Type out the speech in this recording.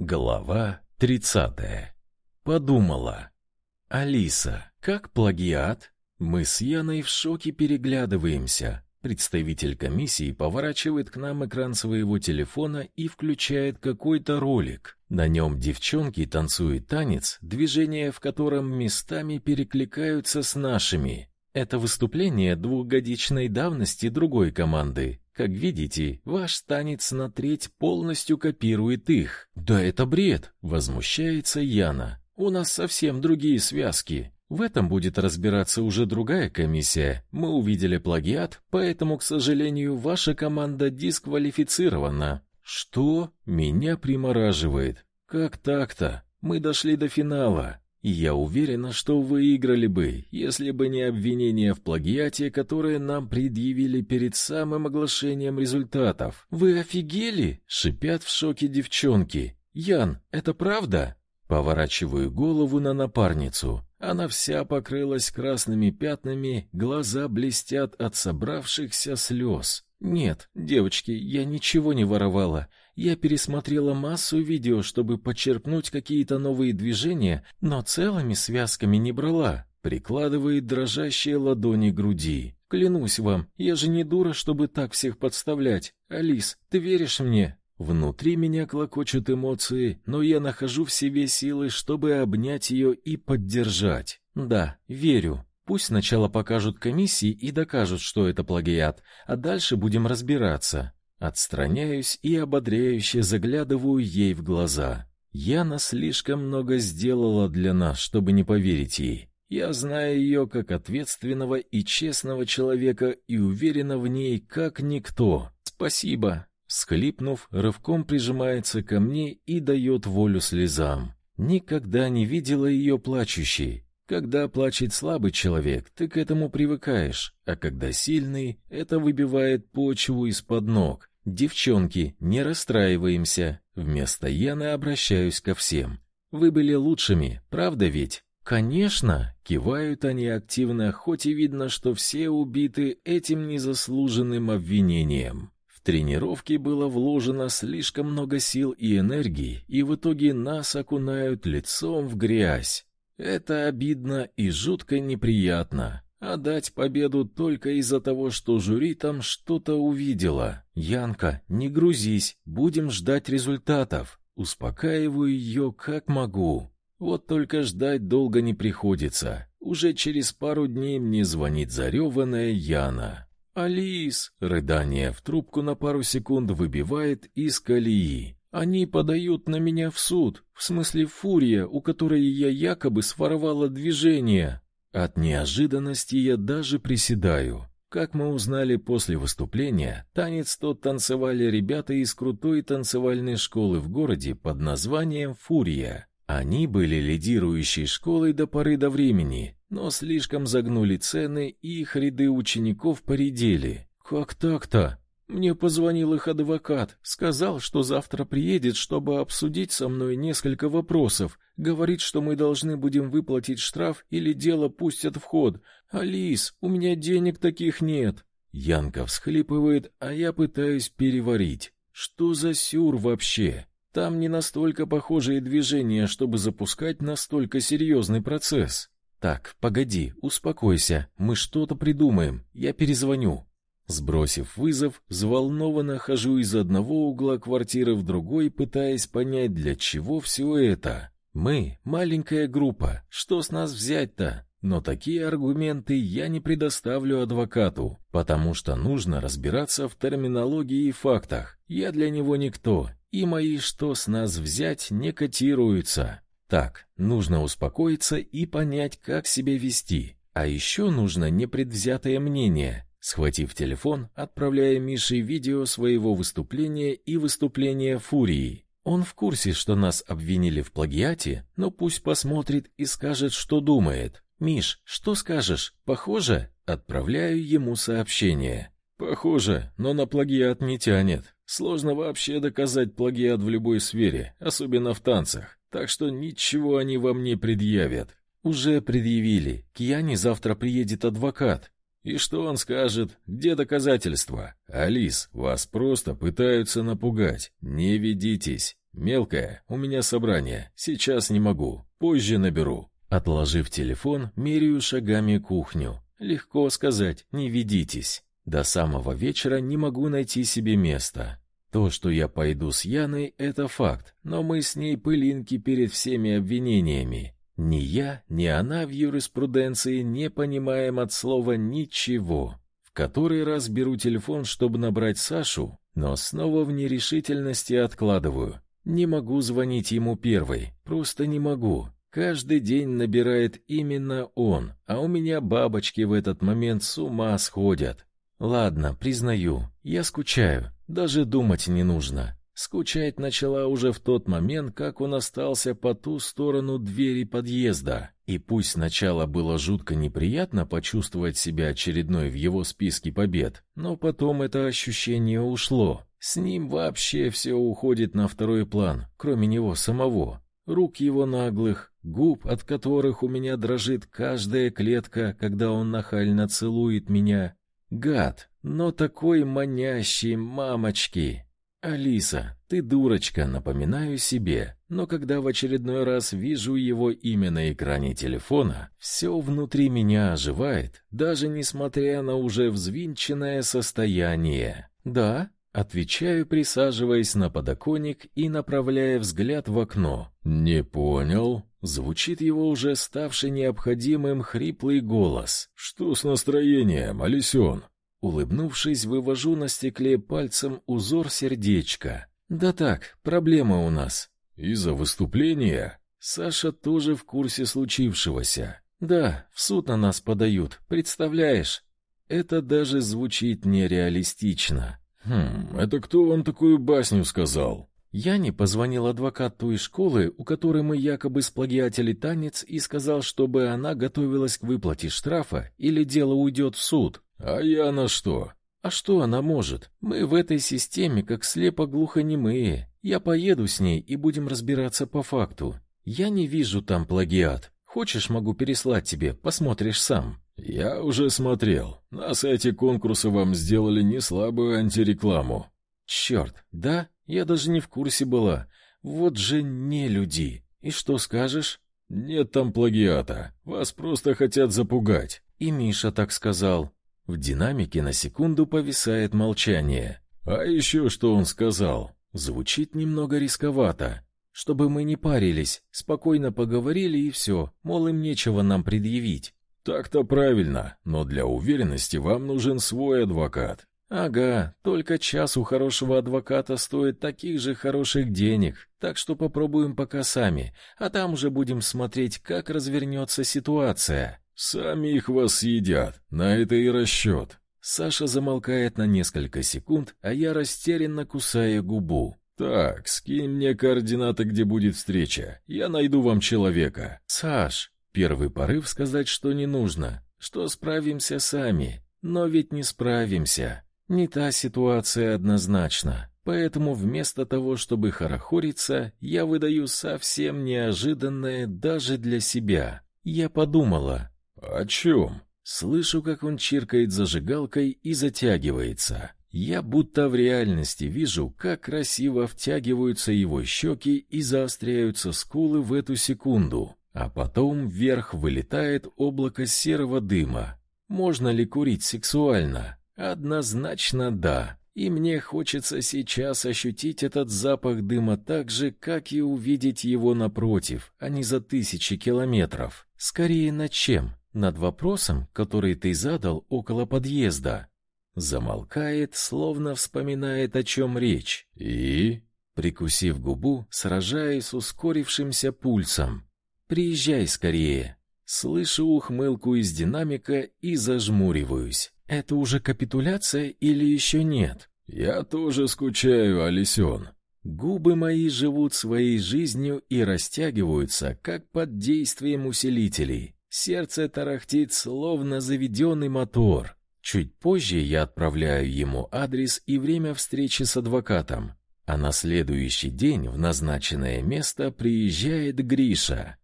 Глава 30. Подумала. Алиса, как плагиат? Мы с Яной в шоке переглядываемся. Представитель комиссии поворачивает к нам экран своего телефона и включает какой-то ролик. На нем девчонки танцуют танец, движения в котором местами перекликаются с нашими. Это выступление двухгодичной давности другой команды. Как видите, ваш танец на треть полностью копирует их. Да это бред, возмущается Яна. У нас совсем другие связки. В этом будет разбираться уже другая комиссия. Мы увидели плагиат, поэтому, к сожалению, ваша команда дисквалифицирована. Что? Меня примораживает. Как так-то? Мы дошли до финала. Я уверена, что выиграли бы, если бы не обвинения в плагиате, которые нам предъявили перед самым оглашением результатов. Вы офигели? шипят в шоке девчонки. Ян, это правда? Поворачиваю голову на напарницу. Она вся покрылась красными пятнами, глаза блестят от собравшихся слез. Нет, девочки, я ничего не воровала. Я пересмотрела массу видео, чтобы подчеркнуть какие-то новые движения, но целыми связками не брала. Прикладывает дрожащие ладони к груди. Клянусь вам, я же не дура, чтобы так всех подставлять. Алис, ты веришь мне? Внутри меня клокочут эмоции, но я нахожу в себе силы, чтобы обнять ее и поддержать. Да, верю. Пусть сначала покажут комиссии и докажут, что это плагиат, а дальше будем разбираться. Отстраняюсь и ободряюще заглядываю ей в глаза. Яна слишком много сделала для нас, чтобы не поверить ей. Я знаю ее как ответственного и честного человека и уверена в ней как никто. Спасибо. Схлипнув, рывком прижимается ко мне и дает волю слезам. Никогда не видела ее плачущей. Когда плачет слабый человек, ты к этому привыкаешь, а когда сильный, это выбивает почву из-под ног. Девчонки, не расстраиваемся. Вместо Яны обращаюсь ко всем. Вы были лучшими, правда ведь? Конечно, кивают они активно, хоть и видно, что все убиты этим незаслуженным обвинением. В тренировки было вложено слишком много сил и энергии, и в итоге нас окунают лицом в грязь. Это обидно и жутко неприятно. Отдать победу только из-за того, что жюри там что-то увидело. Янка, не грузись, будем ждать результатов. Успокаиваю ее как могу. Вот только ждать долго не приходится. Уже через пару дней мне звонит зареванная Яна. Алис, рыдание в трубку на пару секунд выбивает из колеи. Они подают на меня в суд, в смысле Фурия, у которой я якобы своровала движение. От неожиданности я даже приседаю. Как мы узнали после выступления, танец тот танцевали ребята из крутой танцевальной школы в городе под названием Фурия. Они были лидирующей школой до поры до времени, но слишком загнули цены, и их ряды учеников поредели. Как так-то? Мне позвонил их адвокат, сказал, что завтра приедет, чтобы обсудить со мной несколько вопросов. Говорит, что мы должны будем выплатить штраф или дело пустят в ход. Алис, у меня денег таких нет. Янка всхлипывает, а я пытаюсь переварить. Что за сюр вообще? Там не настолько похожие движения, чтобы запускать настолько серьезный процесс. Так, погоди, успокойся. Мы что-то придумаем. Я перезвоню. Сбросив вызов, взволнованно хожу из одного угла квартиры в другой, пытаясь понять, для чего все это. Мы маленькая группа, что с нас взять-то? Но такие аргументы я не предоставлю адвокату, потому что нужно разбираться в терминологии и фактах. Я для него никто, и мои что с нас взять не котируются. Так, нужно успокоиться и понять, как себя вести. А еще нужно непредвзятое мнение. Схватив телефон, отправляя Мише видео своего выступления и выступления Фурии. Он в курсе, что нас обвинили в плагиате, но пусть посмотрит и скажет, что думает. Миш, что скажешь? Похоже? Отправляю ему сообщение. Похоже, но на плагиат не тянет. Сложно вообще доказать плагиат в любой сфере, особенно в танцах. Так что ничего они вам не предъявят. Уже предъявили. К Яне завтра приедет адвокат. И что он скажет? Где доказательства? Алис, вас просто пытаются напугать. Не ведитесь. Мелкая, у меня собрание. Сейчас не могу. Позже наберу. Отложив телефон, меряю шагами кухню. Легко сказать, не ведитесь. До самого вечера не могу найти себе места. То, что я пойду с Яной, это факт, но мы с ней пылинки перед всеми обвинениями. Ни я, ни она в юриспруденции не понимаем от слова ничего. В который раз беру телефон, чтобы набрать Сашу, но снова в нерешительности откладываю. Не могу звонить ему первой, просто не могу. Каждый день набирает именно он, а у меня бабочки в этот момент с ума сходят. Ладно, признаю, я скучаю, даже думать не нужно. Скучать начала уже в тот момент, как он остался по ту сторону двери подъезда. И пусть сначала было жутко неприятно почувствовать себя очередной в его списке побед, но потом это ощущение ушло. С ним вообще все уходит на второй план, кроме него самого. Рук его наглых, губ, от которых у меня дрожит каждая клетка, когда он нахально целует меня, Гад, но такой манящий, мамочки. Алиса, ты дурочка, напоминаю себе. Но когда в очередной раз вижу его имя на экране телефона, все внутри меня оживает, даже несмотря на уже взвинченное состояние. Да, отвечаю, присаживаясь на подоконник и направляя взгляд в окно. Не понял. Звучит его уже ставший необходимым хриплый голос. «Что с настроением, Алисен?» Улыбнувшись, вывожу на стекле пальцем узор сердечка. «Да так, проблема у нас». «Из-за выступления?» Саша тоже в курсе случившегося. «Да, в суд на нас подают, представляешь?» Это даже звучит нереалистично. «Хм, это кто вам такую басню сказал?» Я не позвонил адвокату из школы, у которой мы якобы сплагиатили танец, и сказал, чтобы она готовилась к выплате штрафа или дело уйдет в суд. А я на что? А что она может? Мы в этой системе как слепо-глухонемые. Я поеду с ней и будем разбираться по факту. Я не вижу там плагиат. Хочешь, могу переслать тебе, посмотришь сам. Я уже смотрел. На сайте конкурса вам сделали не слабую антирекламу. Черт, да? Я даже не в курсе была. Вот же не люди. И что скажешь? Нет там плагиата. Вас просто хотят запугать. И Миша так сказал. В динамике на секунду повисает молчание. А еще что он сказал? Звучит немного рисковато. Чтобы мы не парились, спокойно поговорили и все, мол, им нечего нам предъявить. Так-то правильно, но для уверенности вам нужен свой адвокат. Ага, только час у хорошего адвоката стоит таких же хороших денег, так что попробуем пока сами, а там уже будем смотреть, как развернется ситуация. Сами их вас съедят, на это и расчет». Саша замолкает на несколько секунд, а я растерянно кусаю губу. «Так, скинь мне координаты, где будет встреча. Я найду вам человека». «Саш, первый порыв сказать, что не нужно, что справимся сами. Но ведь не справимся. Не та ситуация однозначно. Поэтому вместо того, чтобы хорохориться, я выдаю совсем неожиданное даже для себя. Я подумала. «О чем?» Слышу, как он чиркает зажигалкой и затягивается. Я будто в реальности вижу, как красиво втягиваются его щеки и заостряются скулы в эту секунду. А потом вверх вылетает облако серого дыма. Можно ли курить сексуально? Однозначно да. И мне хочется сейчас ощутить этот запах дыма так же, как и увидеть его напротив, а не за тысячи километров. Скорее над чем? Над вопросом, который ты задал около подъезда. Замолкает, словно вспоминает, о чем речь. И, прикусив губу, сражаясь с ускорившимся пульсом. Приезжай скорее. Слышу ухмылку из динамика и зажмуриваюсь. Это уже капитуляция или еще нет? Я тоже скучаю, Алисен. Губы мои живут своей жизнью и растягиваются, как под действием усилителей. Сердце тарахтит, словно заведенный мотор. Чуть позже я отправляю ему адрес и время встречи с адвокатом. А на следующий день в назначенное место приезжает Гриша.